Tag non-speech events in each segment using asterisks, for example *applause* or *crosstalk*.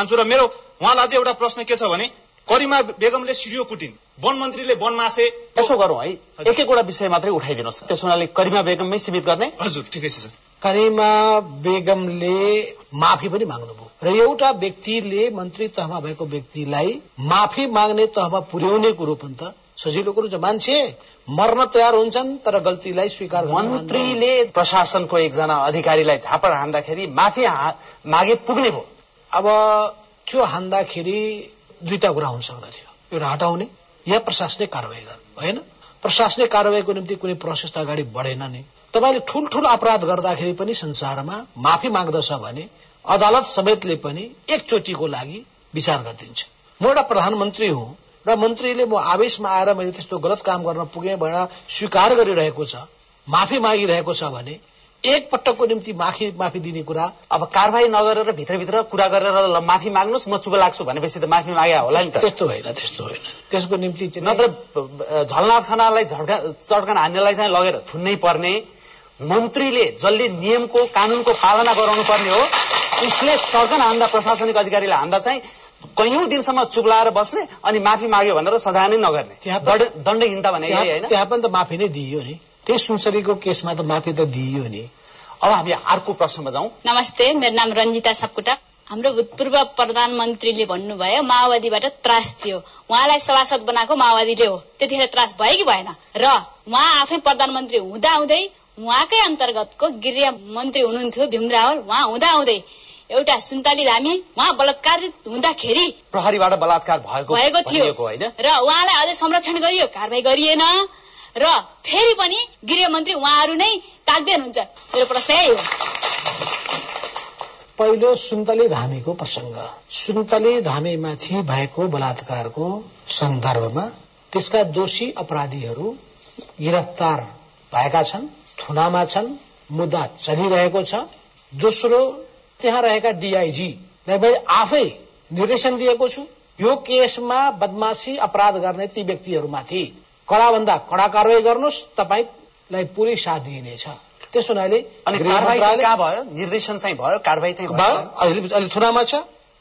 ठान्छु र मेरो उहाँलाई चाहिँ एउटा प्रश्न के छ भने करिमा बेगमले सिडियो कुटिन्। वन मन्त्रीले वन मासे यसो गरौँ है। एक एकवटा विषय मात्रै उठाइदिनुहोस्। त्यसो हुनाले करिमा बेगममै सीमित गर्ने। हजुर ठिकै छ सर। करिमा बेगमले माफी पनि माग्नुभयो। र एउटा व्यक्तिले मन्त्री तहमा भएको व्यक्तिलाई माफी माग्ने तहमा पुर्याउने कुरो पनि त सजिलो कुरो छ। मान्छे मर्न तयार हुन्छन् तर गल्तीलाई स्वीकार गर्न मन्त्रीले प्रशासनको एकजना अधिकारीलाई झापड हान्दाखेरि माफी मागे पुग्ने भयो। अब त्यो हान्दाखेरि दुईटा कुरा हुन सक्दथ्यो। एउटा हटाउने या प्रशासनिक कारवाही गर्नु होइन? प्रशासनिक कारवाहीको निम्ति कुनै प्रोसेस त अगाडि बढेन नि। तपाईँले ठुल्ठुलो अपराध गर्दाखेरि पनि संसारमा माफी माग्दछ भने अदालत समेतले पनि एकचोटिको लागि विचार गरिदिन्छ। म एउटा प्रधानमन्त्री हुँ र मन्त्रीले म आवेशमा आएर मैले त्यस्तो गलत काम गर्न पुगेँ भनेर स्वीकार गरिरहेको छ माफी मागिरहेको छ भने एक पटकको निम्ति माफी माफी दिने कुरा। अब कारवाही नगरेर भित्रभित्र कुरा गरेर माफी माग्नुहोस् म चुप लाग्छु भनेपछि त माफी मागे होला नि त। त्यस्तो होइन त्यस्तो होइन। त्यसको निम्ति नत्र अ, झलनाथ खनालाई झड्का चड्कन हान्नेलाई चाहिँ लगेर थुन्नै पर्ने। मन्त्रीले जसले नियमको कानुनको पालना गराउनु पर्ने हो उसले चड्कन हान्दा प्रशासनिक अधिकारीले हान्दा चाहिँ कैयौं दिनसम्म चुप लाएर बस्ने अनि माफी माग्यो भनेर सजाय नै नगर्ने। त्यहाँ दण्डहीनता भने त्यहाँ पनि त माफी नै दिइयो नि। त्यही सुनसरीको केसमा त माफी त दिइयो नि। अब हामी अर्को प्रश्नमा जाउँ। नमस्ते मेरो नाम रञ्जिता सापकोटा हाम्रो भूतपूर्व प्रधानमन्त्रीले भन्नुभयो माओवादीबाट त्रास थियो। उहाँलाई सभासद बनाएको माओवादीले हो। त्यतिखेर त्रास भयो कि भएन? र उहाँ आफै प्रधानमन्त्री हुँदा हुँदै उहाँकै अन्तर्गतको गृह मन्त्री हुनुहुन्थ्यो भीम रावल उहाँ हुँदा हुँदै एउटा सुन्तली धामी उहाँ बलात्कारित हुँदाखेरि प्रहरीबाट बलात्कार भएको थियो। र उहाँलाई अझै संरक्षण गरियो। कारवाही गरिएन। र फेरि पनि गृहमन्त्री उहाँहरू नै ताक्दै हुनुहुन्छ मेरो प्रश्न यही हो। पहिलो सुन्तले धामीको प्रसङ्ग। सुन्तले धामीमाथि भएको बलात्कारको सन्दर्भमा त्यसका दोषी अपराधीहरू गिरफ्तार भएका छन् थुनामा छन् मुद्दा चलिरहेको छ। दोस्रो त्यहाँ रहेका डिआइजीलाई मैले आफै निर्देशन दिएको छु। यो केसमा बदमाशी अपराध गर्ने ती व्यक्तिहरूमाथि। कडाभन्दा कडा कारवाही गर्नुहोस् तपाईँलाई पुरै साथ दिइनेछ त्यसो हुनाले निर्देशन चाहिँ भयो कारवाही चाहिँ भयो। भयो। अहिले थुनामा छ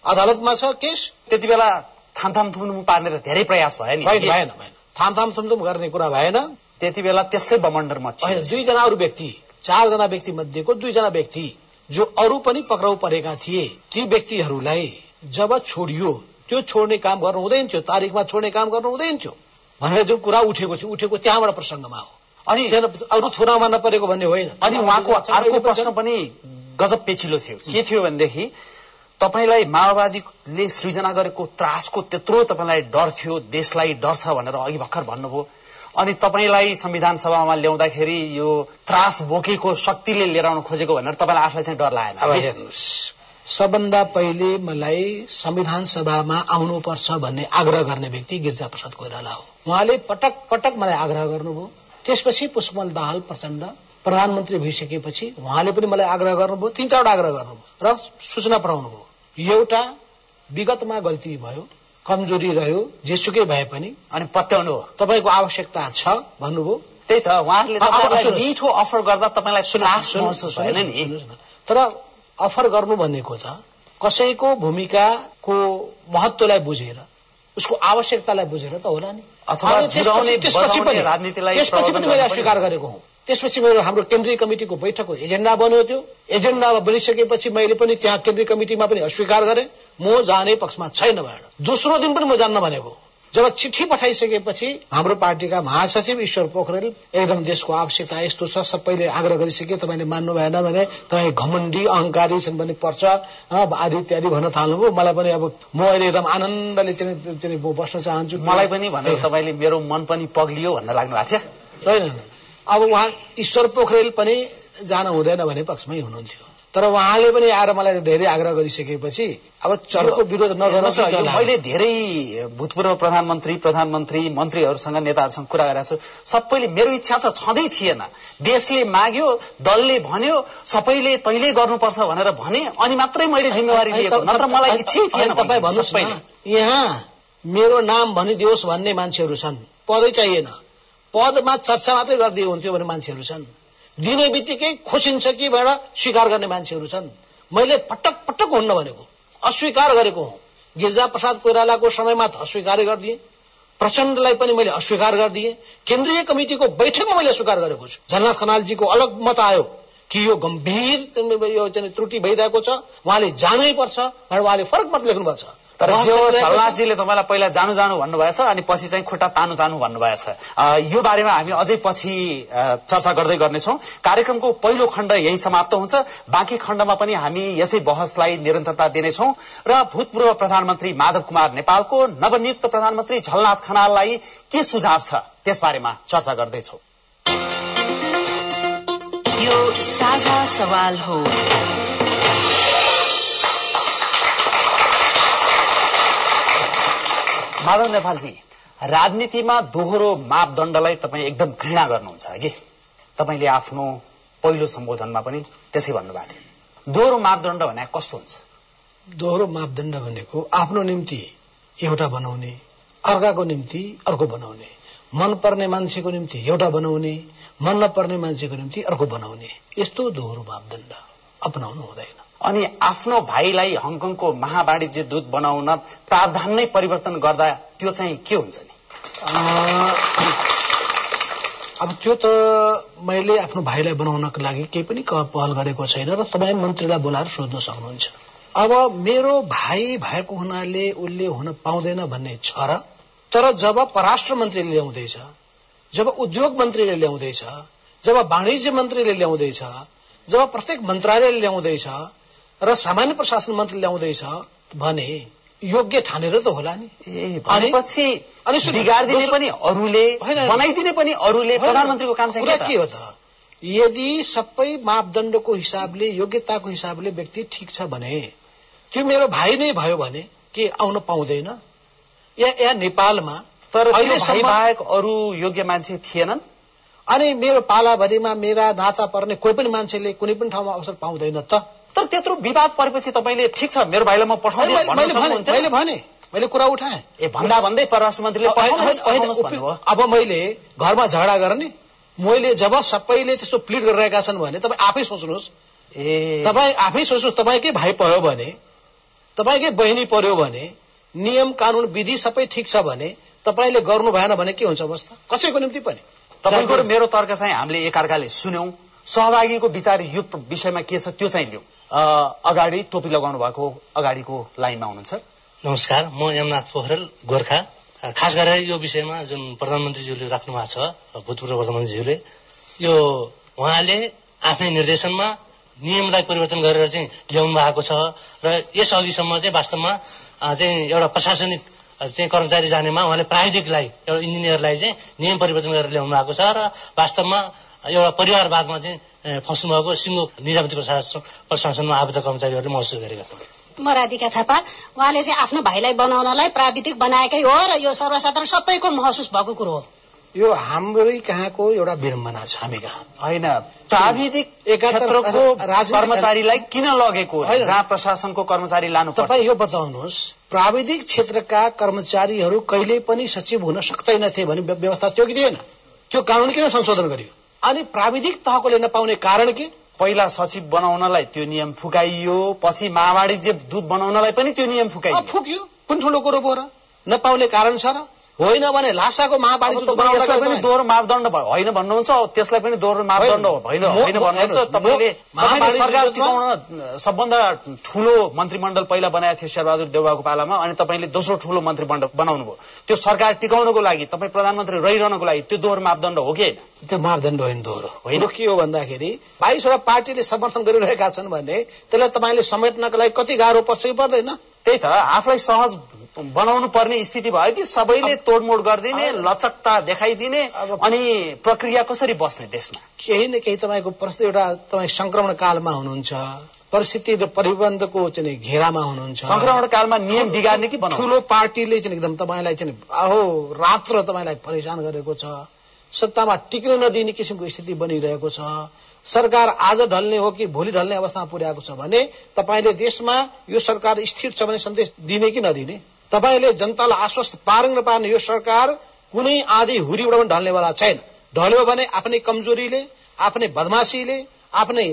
अदालतमा छ केस। त्यति बेला थामथाम थुम्थुम पार्ने त धेरै प्रयास भयो नि। भएन भएन भएन। थाम थाम थुमथुम गर्ने कुरा भएन। त्यति बेला त्यसै बमण्डर होइन मचियो दुईजना अरू व्यक्ति चारजना व्यक्ति मध्येको दुईजना व्यक्ति जो अरू पनि पक्राउ परेका थिए ती व्यक्तिहरूलाई जब छोडियो त्यो छोड्ने काम गर्नु हुँदैन थियो। तारिकमा छोड्ने काम गर्नु हुँदैन थियो। भनेर जुन कुरा उठेको थियो उठेको त्यहाँबाट प्रसङ्गमा हो। अनि अरू थुनामा नपरेको भन्ने होइन। अनि उहाँको अर्को प्रश्न पनि गजब पेचिलो थियो। के थियो भनेदेखि तपाईँलाई माओवादीले सृजना गरेको त्रासको त्यत्रो तपाईँलाई डर थियो देशलाई डर छ भनेर अघि भर्खर भन्नुभयो। अनि तपाईँलाई संविधान सभामा ल्याउँदाखेरि यो त्रास बोकेको शक्तिले लिएर आउन खोजेको भनेर तपाईँलाई आफूलाई चाहिँ डर अब लागेन हेर्नुहोस् सबभन्दा पहिले मलाई संविधान सभामा आउनुपर्छ भन्ने आग्रह गर्ने व्यक्ति गिरिजा प्रसाद कोइराला हो। उहाँले पटक पटक मलाई आग्रह गर्नुभयो। त्यसपछि पुष्पमल दाहाल प्रचण्ड प्रधानमन्त्री भइसकेपछि उहाँले पनि मलाई आग्रह गर्नुभयो। तीन चारवटा आग्रह गर्नुभयो र सूचना पठाउनु भयो एउटा विगतमा गल्ती भयो कमजोरी रह्यो जेसुकै भए पनि। अनि पत्याउनु हो। तपाईँको आवश्यकता छ भन्नुभयो। त्यही त उहाँहरूले। मिठो अफर गर्दा तपाईँलाई। तर अफर गर्नु भनेको त कसैको भूमिकाको महत्वलाई बुझेर उसको आवश्यकतालाई बुझेर त होला नि। त्यसपछि- पनि मैले गर्न स्वीकार पनि- गरेको हुँ। त्यसपछि मेरो हाम्रो केन्द्रीय कमिटिको बैठकको एजेन्डा बन्यो त्यो एजेन्डा बनिसकेपछि मैले पनि त्यहाँ केन्द्रीय कमिटिमा पनि अस्वीकार गरेँ। म जाने पक्षमा छैन भएर। दोस्रो दिन पनि म जान्न भनेको जब चिठी पठाइसकेपछि हाम्रो पार्टीका महासचिव ईश्वर पोखरेल एकदम देशको आवश्यकता यस्तो छ सबैले आग्रह गरिसके तपाईँले मान्नु भएन भने तपाईँ घमण्डी अहङ्कारी छन् भने पर्छ। आदि इत्यादि भन्न थाल्नुभयो। मलाई पनि अब म अहिले एकदम आनन्दले चाहिँ म बस्न चाहन्छु। मलाई पनि भनेर तपाईँले मेरो मन पनि पग्लियो भन्न लाग्नु भएको थियो। होइन अब उहाँ ईश्वर पोखरेल पनि जान हुँदैन भन्ने पक्षमै हुनुहुन्थ्यो। तर उहाँले पनि आएर मलाई धेरै आग्रह गरिसकेपछि अब चर्को विरोध नगर्नु हेर्नुहोस् न, यो मैले धेरै भूतपूर्व प्रधानमन्त्री प्रधानमन्त्री मन्त्रीहरूसँग नेताहरूसँग कुरा गरेको छु। सबैले मेरो इच्छा त छँदै थिएन। देशले माग्यो दलले भन्यो सबैले तैले गर्नुपर्छ भनेर भने अनि मात्रै मैले जिम्मेवारी लिएको नत्र मलाई इच्छै थिएन तपाईँ भन्नुहोस् यहाँ मेरो नाम भनिदियोस् भन्ने मान्छेहरू छन्। पदै चाहिएन। पदमा चर्चा मात्रै गरिदिए हुन्थ्यो भन्ने मान्छेहरू छन्। दिने बित्तिकै खुसिन्छ कि भनेर स्वीकार गर्ने मान्छेहरू छन्। मैले पटक पटक हुन्न भनेको अस्वीकार गरेको हुँ। गिरिजा प्रसाद कोइरालाको समयमा त अस्वीकार गरिदिए। प्रचण्डलाई पनि मैले अस्वीकार गरिदिएँ। केन्द्रीय कमिटिको बैठकमा मैले अस्वीकार गरेको छु। झलनाथ खनालजीको अलग मत आयो कि यो गम्भीर यो त्रुटि भइरहेको छ। उहाँले जानै पर्छ भनेर उहाँले फरक मत लेख्नुभएको छ तर जो सल्लाहजीले तपाईँलाई पहिला जानु जानु भन्नुभएछ अनि पछि चाहिँ खुट्टा तानु तानु भन्नुभएछ यो बारेमा हामी अझै पछि चर्चा गर्दै गर्नेछौँ। कार्यक्रमको पहिलो खण्ड यही समाप्त हुन्छ। बाँकी खण्डमा पनि हामी यसै बहसलाई निरन्तरता दिनेछौँ। र भूतपूर्व प्रधानमन्त्री माधव कुमार नेपालको नवनियुक्त प्रधानमन्त्री झलनाथ खनाललाई के सुझाव छ त्यसबारेमा चर्चा गर्दैछौ। यो साझा सवाल हो। माधव नेपालजी राजनीतिमा दोहोरो मापदण्डलाई तपाईँ एकदम घृणा गर्नुहुन्छ कि? तपाईँले आफ्नो पहिलो सम्बोधनमा पनि त्यसै भन्नुभएको थियो। दोहोरो मापदण्ड भने कस्तो हुन्छ? दोहोरो मापदण्ड भनेको आफ्नो निम्ति एउटा बनाउने अर्काको निम्ति अर्को बनाउने मन पर्ने मान्छेको निम्ति एउटा बनाउने मन नपर्ने मान्छेको निम्ति अर्को बनाउने यस्तो दोहोरो मापदण्ड अपनाउनु हुँदैन। अनि आफ्नो भाइलाई हङकङको महावाणिज्य दूत बनाउन प्रावधान नै परिवर्तन गर्दा त्यो चाहिँ के हुन्छ नि? अब त्यो त मैले आफ्नो भाइलाई बनाउनको लागि केही पनि पहल गरेको छैन र तपाईँ मन्त्रीलाई बोलाएर सोध्न सक्नुहुन्छ। अब मेरो भाइ भएको हुनाले उसले हुन पाउँदैन भन्ने छ र तर जब परराष्ट्र मन्त्रीले ल्याउँदैछ जब उद्योग मन्त्रीले ल्याउँदैछ जब वाणिज्य मन्त्रीले ल्याउँदैछ जब प्रत्येक मन्त्रालयले ल्याउँदैछ र सामान्य प्रशासन मन्त्री ल्याउँदैछ भने योग्य ठानेर त होला नि। भनेपछि बिगारिदिने पनि अरूले बनाइदिने पनि अरूले प्रधानमन्त्रीको काम कुरा के हो त? यदि सबै मापदण्डको हिसाबले योग्यताको हिसाबले व्यक्ति ठिक छ भने त्यो मेरो भाइ नै भयो भने के आउन पाउँदैन? या या नेपालमा तर बाहेक अरू योग्य मान्छे थिएनन्? अनि मेरो पालाभरिमा मेरा नाता पर्ने कोही पनि मान्छेले कुनै पनि ठाउँमा अवसर पाउँदैन त। तर त्यत्रो विवाद परेपछि तपाईँले ठिक छ मेरो भाइलाई म पठाउँदै मैले भने मैले कुरा उठाएँ। ए भन्दा भन्दै परराष्ट्र मन्त्रीले अब मैले घरमा झगडा गर्ने मैले जब सबैले त्यस्तो प्लिट गरिरहेका छन् भने तपाईँ आफै सोच्नुहोस्। ए। तपाईँ आफै सोच्नुहोस् तपाईँकै भाइ पर्यो भने तपाईँकै बहिनी पर्यो भने नियम कानून विधि सबै ठिक छ भने तपाईँले गर्नु भएन भने के हुन्छ अवस्था? कसैको निम्ति पनि। तपाईँको मेरो तर्क चाहिँ हामीले एकअर्काले सुन्यौं। सहभागीको विचार यो विषयमा के छ त्यो चाहिँ लिउँ अगाडि टोपी लगाउनु भएको अगाडिको लाइनमा हुनुहुन्छ। नमस्कार म यमनाथ पोखरेल गोर्खा। खास गरेर यो विषयमा जुन प्रधानमन्त्रीज्यूले राख्नु भएको छ भूतपूर्व प्रधानमन्त्रीज्यूले यो उहाँले आफ्नै निर्देशनमा नियमलाई परिवर्तन गरेर चाहिँ ल्याउनु भएको छ र यस अघिसम्म चाहिँ वास्तवमा चाहिँ एउटा प्रशासनिक चाहिँ कर्मचारी जानेमा उहाँले प्राविधिकलाई एउटा इन्जिनियरलाई चाहिँ नियम परिवर्तन गरेर ल्याउनु भएको छ र वास्तवमा एउटा परिवारवादमा चाहिँ फस्नु भएको सिङ्गो निजामती प्रशासनमा आबद्ध कर्मचारीहरूले महसुस गरेका छन्। म राधिका थापा उहाँले चाहिँ आफ्नो भाइलाई बनाउनलाई प्राविधिक बनाएकै हो र यो सर्वसाधारण सबैको महसुस भएको कुरो हो। यो हाम्रै कहाँको एउटा विडम्बना छ हामी कहाँ? होइन प्राविधिक क्षेत्रको कर्मचारीलाई किन लगेको जहाँ प्रशासनको कर्मचारी लानु तपाईँ यो बताउनुहोस् प्राविधिक क्षेत्रका कर्मचारीहरू कहिले पनि सचिव हुन सक्दैनथे भन्ने व्यवस्था त्यो कि थिएन? त्यो कानून किन संशोधन गरियो? अनि प्राविधिक तहकोले नपाउने कारण के? पहिला सचिव बनाउनलाई त्यो नियम फुकाइयो पछि मावाणिज्य दूत बनाउनलाई पनि त्यो नियम फुकाइयो। फुक्यो। कुन ठुलो कुरो पो नपाउने कारण छ र? होइन भने लासाको पनि दोहोरो मापदण्ड होइन भन्नुहुन्छ त्यसलाई पनि दोहोरो मापदण्ड होइन होइन भन्नुहुन्छ तपाईँले सरकार टिकाउन सबभन्दा ठुलो मन्त्रीमण्डल पहिला बनाएको थियो शेरबहादुर देउवाको पालामा अनि तपाईँले दोस्रो ठुलो मन्त्रीमण्डल बनाउनु भयो। त्यो सरकार टिकाउनको लागि तपाईँ प्रधानमन्त्री रहिरहनको लागि त्यो दोहोरो मापदण्ड हो कि होइन? त्यो मापदण्ड होइन दोहोरो। होइन। के हो भन्दाखेरि बाइसवटा पार्टीले समर्थन गरिरहेका छन् भने त्यसलाई तपाईँले समेट्नको लागि कति गाह्रो पर्छ कि पर्दैन? त्यही त आफूलाई सहज बनाउनु पर्ने स्थिति भयो कि सबैले तोडमोड गरिदिने लचकता देखाइदिने अनि प्रक्रिया कसरी बस्ने देशमा? केही न केही तपाईँको प्रस्तुत एउटा तपाईँ संक्रमण कालमा हुनुहुन्छ। परिस्थिति र परिबन्धको चाहिँ घेरामा हुनुहुन्छ। संक्रमण कालमा नियम बिगार्ने कि ठुलो पार्टीले चाहिँ एकदम तपाईँलाई चाहिँ आहो रात्र तपाईँलाई परेशान गरेको छ। सत्तामा टिक्न नदिने किसिमको स्थिति बनिरहेको छ। सरकार आज ढल्ने हो कि भोलि ढल्ने अवस्थामा पुर्याएको छ भने तपाईँले देशमा यो सरकार स्थिर छ भने सन्देश दिने कि नदिने? तपाईँले जनतालाई आश्वस्त पार्न नपार्ने यो सरकार कुनै आधी हुरीबाट पनि ढल्नेवाला छैन। ढल्यो भने आफ्नै कमजोरीले आफ्नै बदमासीले आफ्नै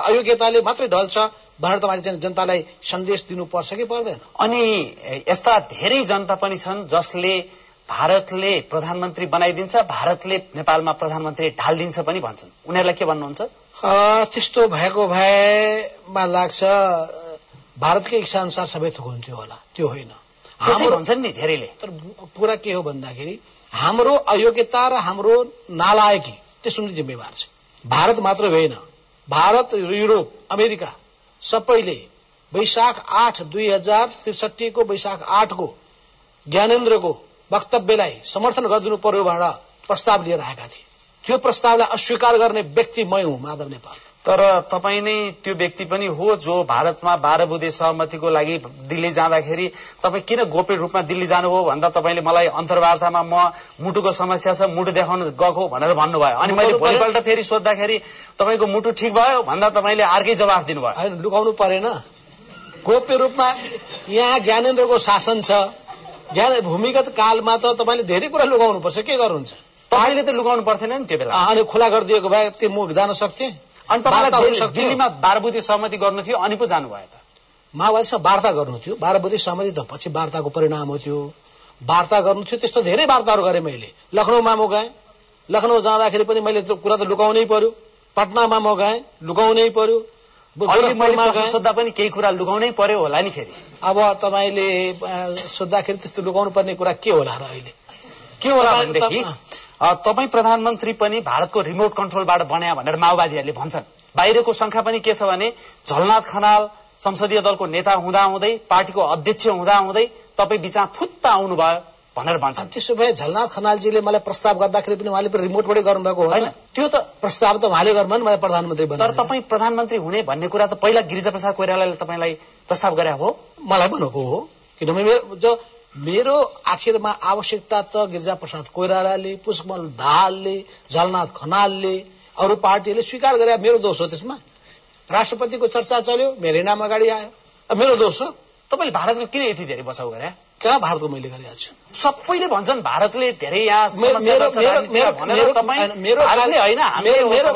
अयोग्यताले मात्रै ढल्छ भनेर तपाईँले जनतालाई सन्देश दिनुपर्छ कि पर्दैन? अनि यस्ता धेरै जनता पनि छन् जसले भारतले प्रधानमन्त्री बनाइदिन्छ भारतले नेपालमा प्रधानमन्त्री ढालिदिन्छ पनि भन्छन्। उनीहरूलाई के भन्नुहुन्छ? त्यस्तो भएको भएमा लाग्छ भारतकै इच्छा अनुसार सबै थोक हुन्थ्यो होला। त्यो होइन। त्यसै भन्छन् नि धेरैले। तर कुरा के हो भन्दाखेरि हाम्रो अयोग्यता र हाम्रो नालायकी त्यसको जिम्मेवार छ। भारत मात्र होइन। भारत युरोप अमेरिका सबैले वैशाख आठ दुई हजार त्रिसठीको वैशाख आठको ज्ञानेन्द्रको वक्तव्यलाई समर्थन गरिदिनु पर्यो भनेर प्रस्ताव लिएर आएका थिए। त्यो प्रस्तावलाई अस्वीकार गर्ने व्यक्ति मै हुँ माधव नेपाल। तर तपाईँ नै त्यो व्यक्ति पनि हो जो भारतमा बाह्र बुधे सहमतिको लागि दिल्ली जाँदाखेरि तपाईँ किन गोप्य रूपमा दिल्ली जानुभयो भन्दा तपाईँले मलाई अन्तर्वार्तामा म मुटुको समस्या छ मुटु देखाउन गएको भनेर भन्नुभयो। अनि मैले भोलिपल्ट फेरि सोद्धाखेरि तपाईँको मुटु ठिक भयो भन्दा तपाईँले अर्कै जवाफ दिनुभयो। होइन लुकाउनु परेन। गोप्य रूपमा यहाँ ज्ञानेन्द्रको शासन छ। ज्ञान भूमिगत कालमा त तपाईँले धेरै कुरा लुकाउनुपर्छ। के गर्नुहुन्छ? तपाईँले त लुकाउनु पर्थेन नि त्यो बेला। अनि खुला गरिदिएको भए त्यो म जान सक्थेँ। अनि तपाईँलाई। दिल्लीमा बाह्र बुधे सहमति गर्नु थियो अनि पो जानुभयो त? माओवादीसँग वार्ता गर्नु थियो बाह्र सहमति त पछि वार्ताको परिणाम हो त्यो। वार्ता गर्नु थियो त्यस्तो धेरै वार्ताहरू गरेँ मैले। लखनऊमा म गएँ। लखनऊ जाँदाखेरि पनि मैले त्यो कुरा त लुकाउनै पर्यो। पटनामा म गएँ लुकाउनै पर्यो। सोद्धा पनि केही कुरा लुकाउनै पर्यो होला नि फेरि। अब तपाईँले सोद्धाखेरि त्यस्तो लुकाउनु पर्ने कुरा के होला र अहिले? के होला भनेदेखि? तपाईँ- प्रधानमन्त्री पनि भारतको रिमोट कन्ट्रोलबाट बन्या भनेर माओवादीहरूले भन्छन्। बाहिरको संख्या पनि के छ भने झलनाथ खनाल संसदीय दलको नेता हुँदा हुँदै पार्टीको अध्यक्ष हुँदा हुँदै तपाईँ बिचमा फुत्त आउनुभयो भनेर भन्छन्। त्यसो भए झलनाथ खनालजीले मलाई प्रस्ताव गर्दाखेरि पनि उहाँले पनि रिमोटबाटै गर्नुभएको होइन त्यो त प्रस्ताव त उहाँले गर्नुभयो नि मलाई प्रधानमन्त्री तर तपाईँ प्रधानमन्त्री हुने भन्ने कुरा त पहिला गिरिजा प्रसाद कोइरालाले तपाईँलाई प्रस्ताव गरे हो? मलाई भनेको हो। किनभने जो मेरो आखिरमा आवश्यकता त गिरिजा प्रसाद कोइरालाले पुष्पमल दाहालले झलनाथ खनालले अरू पार्टीहरूले स्वीकार गरे। मेरो दोष हो त्यसमा। राष्ट्रपतिको चर्चा चल्यो मेरै नाम अगाडि आयो। मेरो दोष हो। तपाईँले भारतको किन यति धेरै बचाउ गरे? कहाँ भारतको मैले गरेको छु? सबैले भन्छन् भारतले धेरै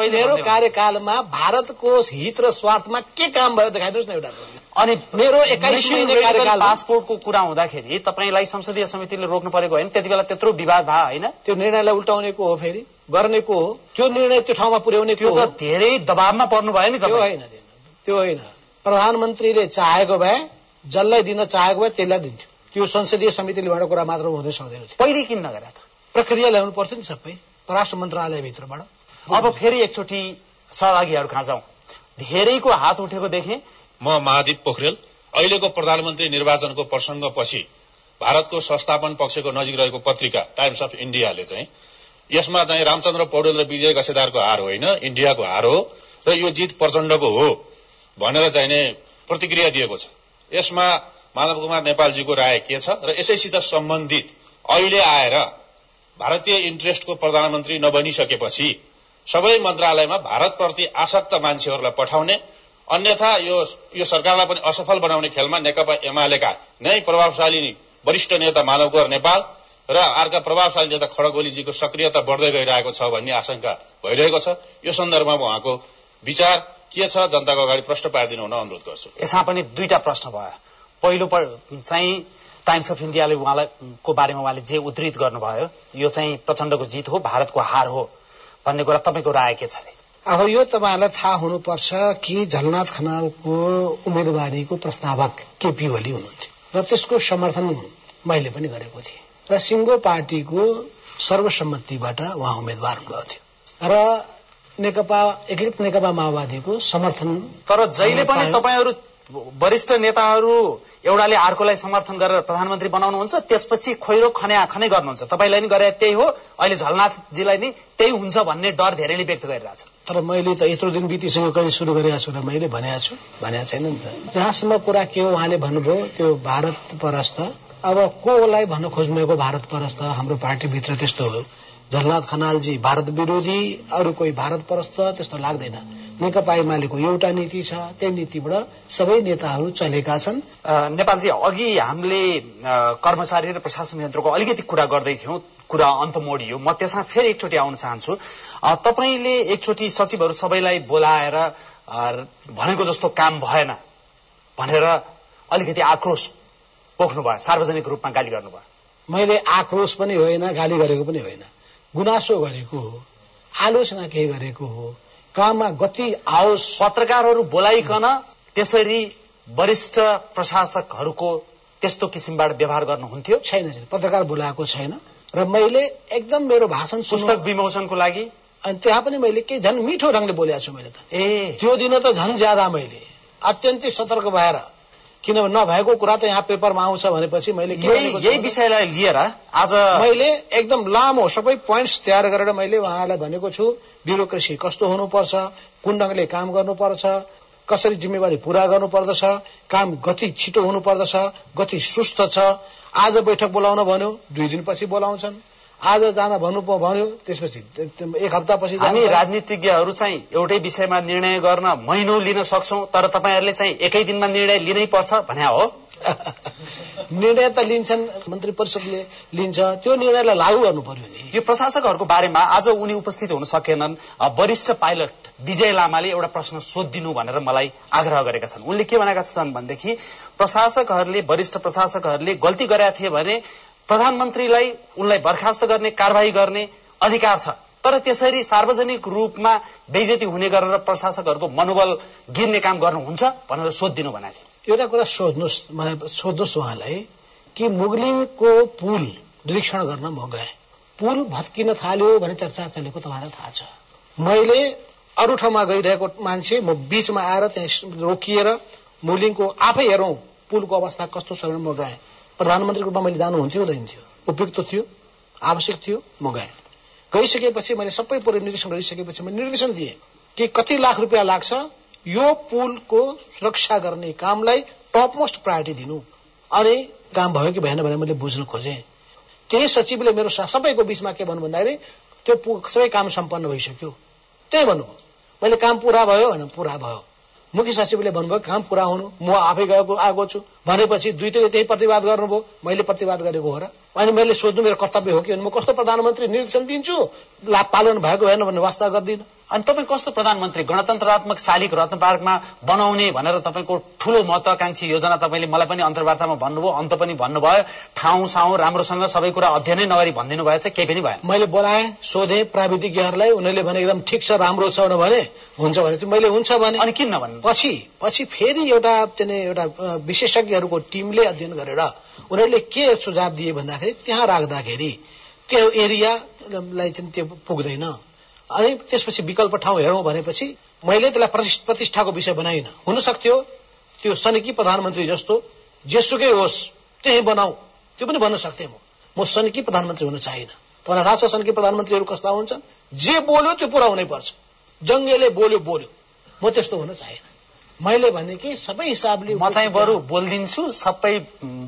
मेरो। कार्यकालमा भारतको हित र स्वार्थमा के काम भयो देखाइदिनुहोस् न एउटा अनि मेरो 21 मिसन महिने पासपोर्टको कुरा हुँदाखेरि तपाईँलाई संसदीय समितिले रोक्नु परेको होइन? त्यति बेला त्यत्रो विवाद भयो होइन? त्यो निर्णयलाई उल्टाउनेको हो फेरि गर्नेको हो। त्यो निर्णय त्यो ठाउँमा पुर्याउनेको त्यो त धेरै दबावमा पर्नु भयो नि त्यो होइन त्यो होइन। प्रधानमन्त्रीले चाहेको भए जसलाई दिन चाहेको भए त्यसलाई दिन्थ्यो। त्यो संसदीय समितिले भनेको कुरा मात्र हुँदै सक्दैन पहिले किन नगरे त? प्रक्रिया ल्याउनु पर्थ्यो नि सबै। परराष्ट्र मन्त्रालयभित्रबाट। अब फेरि एकचोटि सहभागीहरू कहाँ जाउँ धेरैको हात उठेको देखेँ। म महादीप पोखरेल। अहिलेको प्रधानमन्त्री निर्वाचनको प्रसङ्गपछि भारतको संस्थापन पक्षको नजिक रहेको पत्रिका टाइम्स अफ इण्डियाले चाहिँ यसमा चाहिँ रामचन्द्र पौडेल र विजय गसेदारको हार होइन इण्डियाको हार हो र यो जित प्रचण्डको हो भनेर चाहिँ प्रतिक्रिया दिएको छ। यसमा माधव कुमार नेपालजीको राय के छ र यसैसित सम्बन्धित अहिले आएर भारतीय इन्ट्रेस्टको प्रधानमन्त्री नबनिसकेपछि सबै मन्त्रालयमा भारतप्रति आसक्त मान्छेहरूलाई पठाउने अन्यथा यो यो सरकारलाई पनि असफल बनाउने खेलमा नेकपा एमालेका नै प्रभावशाली वरिष्ठ नेता माधव नेपाल र अर्का प्रभावशाली नेता खडग ओलीजीको सक्रियता बढ्दै गइरहेको छ भन्ने आशंका भइरहेको छ। यो सन्दर्भमा उहाँको विचार के छ जनताको अगाडि प्रश्न पारिदिनु हुन अनुरोध गर्छु। यसमा पनि दुईटा प्रश्न भयो। पहिलो चाहिँ टाइम्स अफ इन्डियाले उहाँलाई को बारेमा उहाँले जे उद्धृत गर्नुभयो यो चाहिँ प्रचण्डको जित हो भारतको हार हो भन्ने कुरा तपाईँको राय के छ अरे? अब यो तपाईँहरूलाई थाहा हुनुपर्छ कि झलनाथ खनालको उम्मेदवारीको प्रस्तावक केपी ओली हुनुहुन्थ्यो र त्यसको समर्थन मैले पनि गरेको थिएँ र सिङ्गो पार्टीको सर्वसम्मतिबाट उहाँ उम्मेद्वार हुनुभएको थियो र नेकपा एकीकृत नेकपा माओवादीको समर्थन तर जहिले पनि। तपाईँहरू वरिष्ठ नेताहरू एउटाले अर्कोलाई समर्थन गरेर प्रधानमन्त्री बनाउनुहुन्छ त्यसपछि खोइरो खने खनै गर्नुहुन्छ। तपाईँलाई नि गरे त्यही हो अहिले झलनाथजीलाई नि त्यही हुन्छ भन्ने डर धेरैले व्यक्त गरिरहेछ। तर मैले त यत्रो दिन बितिसक्यो कहिले सुरु गरेको छु र मैले भनेको छु भनेको छैन नि त। जहाँसम्म कुरा के हो उहाँले भन्नुभयो त्यो भारत परस्त। अब कोलाई भन्न खोज्नुभएको भारत परस्त? हाम्रो पार्टीभित्र त्यस्तो हो। झलनाथ खनालजी भारत विरोधी अरू कोही भारत परस्त? त्यस्तो लाग्दैन। नेकपा एमालेको एउटा नीति छ त्यही नीतिबाट सबै नेताहरू चलेका छन्। नेपालजी अघि हामीले कर्मचारी र प्रशासन यन्त्रको अलिकति कुरा गर्दै थियौँ कुरा अन्त मोडियो। म त्यसमा फेरि एकचोटि आउन चाहन्छु। तपाईँले एकचोटि सचिवहरू सबैलाई बोलाएर भनेको जस्तो काम भएन भनेर अलिकति आक्रोश पोख्नुभयो सार्वजनिक रूपमा गाली गर्नुभयो। मैले आक्रोश पनि होइन गाली गरेको पनि होइन। गुनासो गरेको हो आलोचना केही गरेको हो काममा गति आओस् पत्रकारहरू बोलाइकन त्यसरी वरिष्ठ प्रशासकहरूको त्यस्तो किसिमबाट व्यवहार गर्नुहुन्थ्यो। छैन छैन पत्रकार बोलाएको छैन। र मैले एकदम मेरो भाषण पुस्तक विमोचनको लागि? अनि त्यहाँ पनि मैले के झन् मिठो ढङ्गले बोलेको छु मैले त। ए। त्यो दिन त झन् ज्यादा मैले। अत्यन्तै सतर्क भएर किनभने नभएको कुरा त यहाँ पेपरमा आउँछ भनेपछि मैले यही? विषयलाई लिएर आज मैले एकदम लामो सबै पोइन्ट्स तयार गरेर मैले उहाँलाई भनेको छु ब्युरोक्रेसी कस्तो हुनुपर्छ कुन ढङ्गले काम गर्नुपर्छ कसरी जिम्मेवारी पूरा गर्नुपर्दछ काम गति छिटो हुनुपर्दछ गति सुस्त छ आज बैठक बोलाउन भन्यो दुई दिनपछि बोलाउँछन् आज जान भन्नु भन्यो त्यसपछि एक हप्तापछि हामी। राजनीतिज्ञहरू चाहिँ एउटै विषयमा निर्णय गर्न महिनौ लिन सक्छौ तर तपाईँहरूले चाहिँ एकै दिनमा निर्णय लिनै पर्छ भने हो। *laughs* निर्णय त लिन्छन् मन्त्री परिषदले लिन्छ। त्यो निर्णयलाई लागू गर्नु पर्यो नि। यो प्रशासकहरूको बारेमा आज उनी उपस्थित हुन सकेनन्। वरिष्ठ पाइलट विजय लामाले एउटा प्रश्न सोधिदिनु भनेर मलाई आग्रह गरेका छन्। उनले के भनेका छन् भनेदेखि प्रशासकहरूले वरिष्ठ प्रशासकहरूले गल्ती गरेका थिए भने प्रधानमन्त्रीलाई उनलाई बर्खास्त गर्ने कारवाही गर्ने अधिकार छ। तर त्यसरी सार्वजनिक रूपमा बेइज्जती हुने गरेर प्रशासकहरूको मनोबल गिर्ने काम गर्नुहुन्छ भनेर सोधिदिनु भनेको एउटा कुरा सोध्नुहोस् सोध्नुहोस् उहाँलाई कि मुगलिङको पुल निरीक्षण गर्न म गएँ। पुल भत्किन थाल्यो भने चर्चा चलेको तपाईँलाई थाहा छ। मैले अरू ठाउँमा गइरहेको मान्छे म बीचमा आएर त्यहाँ रोकिएर मुगलिङको आफै हेरौँ पुलको अवस्था कस्तो छ भने म गएँ। प्रधानमन्त्रीको रूपमा मैले जानुहुन्थ्यो हुँदैन थियो उपयुक्त थियो आवश्यक थियो म गएँ। गइसकेपछि मैले सबै पूर्व निर्देशन गरिसकेपछि मैले निर्देशन दिएँ कि कति लाख रुपियाँ लाग्छ यो पुलको सुरक्षा गर्ने कामलाई टपमोस्ट प्रायोरिटी दिनु। अनि काम भयो कि भएन भनेर मैले बुझ्न खोजेँ। त्यही सचिवले मेरो सबैको बिचमा के भन्नु भन्दाखेरि त्यो सबै काम सम्पन्न भइसक्यो। त्यही भन्नुभयो मैले काम पुरा भयो भने पुरा भयो। मुख्य सचिवले भन्नुभयो काम पुरा हुनु। म आफै गएको आएको छु। भनेपछि दुइटैले त्यही प्रतिवाद गर्नुभयो। मैले प्रतिवाद गरेको हो र। अनि मैले सोध्नु मेरो कर्तव्य हो कि म कस्तो प्रधानमन्त्री निर्देशन दिन्छु? लाभ पालन भएको भएन भन्ने वास्ता गर्दिनँ। अनि तपाईँ कस्तो प्रधानमन्त्री? गणतन्त्रात्मक शालिग रत्न पार्कमा बनाउने भनेर तपाईँको ठूलो महत्वाकांक्षी योजना तपाईँले मलाई पनि अन्तर्वार्तामा भन्नुभयो अन्त पनि भन्नुभयो। ठाउँ साउँ राम्रोसँग सबै कुरा अध्ययनै नगरी भनिदिनु भएछ केही पनि भएन। मैले बोलाएँ सोधेँ प्राविधिज्ञहरूलाई उनीहरूले भने एकदम ठिक छ राम्रो छ भने हुन्छ भने चाहिँ मैले हुन्छ भने अनि किन नभन्नु पछि पछि फेरि एउटा चाहिँ एउटा विशेषज्ञहरूको टिमले अध्ययन गरेर उनीहरूले के सुझाव दिए भन्दाखेरि त्यहाँ राख्दाखेरि त्यो एरियालाई चाहिँ त्यो पुग्दैन। अनि त्यसपछि विकल्प ठाउँ हेरौँ भनेपछि मैले त्यसलाई प्रतिष्ठ- प्रतिष्ठाको विषय बनाइन। हुन सक्थ्यो त्यो सनिकी प्रधानमन्त्री जस्तो जेसुकै होस् त्यही बनाऊ। त्यो पनि भन्न सक्थेँ म। म सनिकी प्रधानमन्त्री हुन चाहिन तपाईँलाई थाहा छ सनिकी प्रधानमन्त्रीहरू कस्ता हुन्छन्? जे बोल्यो त्यो पुरा हुनै पर्छ जङ्गेले बोल्यो बोल्यो। म त्यस्तो हुन चाहिन। मैले भने कि सबै हिसाबले म चाहिँ बरु बोलिदिन्छु सबै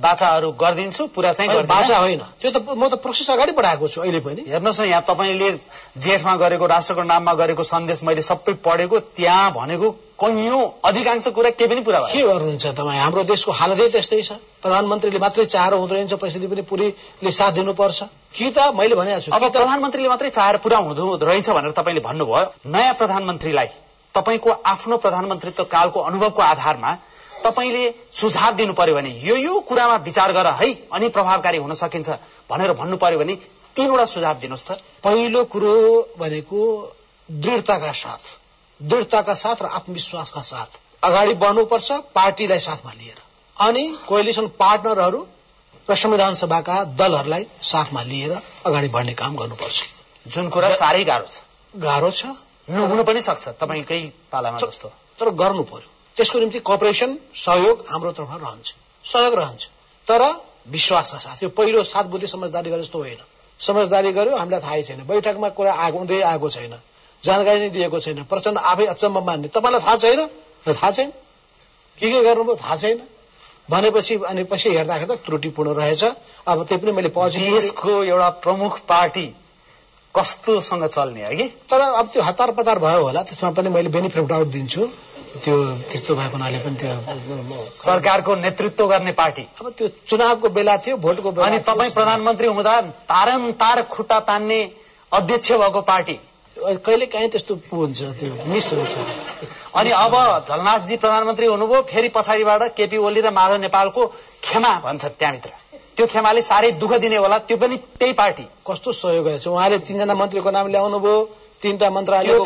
बाचाहरू गरिदिन्छु पुरा चाहिँ। भाषा होइन। त्यो त म त प्रोसेस अगाडि बढाएको छु अहिले पनि। हेर्नुहोस् न यहाँ तपाईँले जेठमा गरेको राष्ट्रको नाममा गरेको सन्देश मैले सबै पढेको त्यहाँ भनेको कैयौँ अधिकांश कुरा केही पनि पुरा के गर्नुहुन्छ तपाईँ? हाम्रो देशको हालतै त्यस्तै छ। प्रधानमन्त्रीले मात्रै चाहेर हुँदो रहेछ पैसा दिए पनि पुरीले साथ दिनुपर्छ। कि त? मैले भनेको छु। अब प्रधानमन्त्रीले मात्रै चाहेर पुरा हुँदो रहेछ भनेर तपाईँले भन्नुभयो। नयाँ प्रधानमन्त्रीलाई तपाईँको आफ्नो प्रधानमन्त्रीत्व कालको अनुभवको आधारमा तपाईँले सुझाव दिनु पर्यो भने यो यो कुरामा विचार गर है अनि प्रभावकारी हुन सकिन्छ भनेर भन्नु पर्यो भने तीनवटा सुझाव दिनुहोस् त। पहिलो कुरो भनेको दृढताका साथ। दृढताका साथ र आत्मविश्वासका साथ अगाडि बढ्नुपर्छ पार्टीलाई साथमा लिएर। अनि कोइलिसन पार्टनरहरू र संविधान सभाका दलहरूलाई साथमा लिएर अगाडि बढ्ने काम गर्नुपर्छ। जुन कुरा साह्रै गाह्रो छ। गाह्रो छ। नहुन पनि सक्छ। तपाईँकै पालामा जस्तो। तर गर्नु पर्यो। त्यसको निम्ति कोअपरेसन सहयोग हाम्रो तर्फबाट रहन्छ। सहयोग रहन्छ। तर विश्वासका साथ। यो पहिलो सात बुद्धि समझदारी गरे जस्तो होइन। समझदारी गर्यो हामीलाई थाहै छैन। बैठकमा कुरा आगो हुँदै आएको छैन। जानकारी नै दिएको छैन। प्रचण्ड आफै अचम्म मान्ने। तपाईँलाई थाहा छैन? र थाहा छैन। के के गर्नुभयो? थाहा छैन। भनेपछि अनि पछि हेर्दाखेरि त त्रुटिपूर्ण रहेछ। अब त्यही पनि मैले पोजिटिभ देशको एउटा प्रमुख पार्टी कस्तोसँग चल्ने है कि? तर अब त्यो हतार पतार भयो होला। त्यसमा पनि मैले बेनिफिट आउट दिन्छु। त्यो त्यस्तो भएको हुनाले पनि त्यो सरकारको नेतृत्व गर्ने पार्टी। अब त्यो चुनावको बेला थियो भोटको बेला अनि। तपाईँ प्रधानमन्त्री हुँदा तारन तार खुट्टा तान्ने अध्यक्ष भएको पार्टी। कहिले काहीँ त्यस्तो हुन्छ त्यो मिस हुन्छ। अनि अब झलनाथजी प्रधानमन्त्री हुनुभयो फेरि पछाडिबाट केपी ओली र माधव नेपालको क्षमा भन्छ त्यहाँभित्र। त्यो क्षमाले साह्रै दुःख दिने होला त्यो पनि त्यही पार्टी। कस्तो सहयोग गरेछ उहाँले तिनजना मन्त्रीको नाम ल्याउनु भयो तिनवटा मन्त्रालयको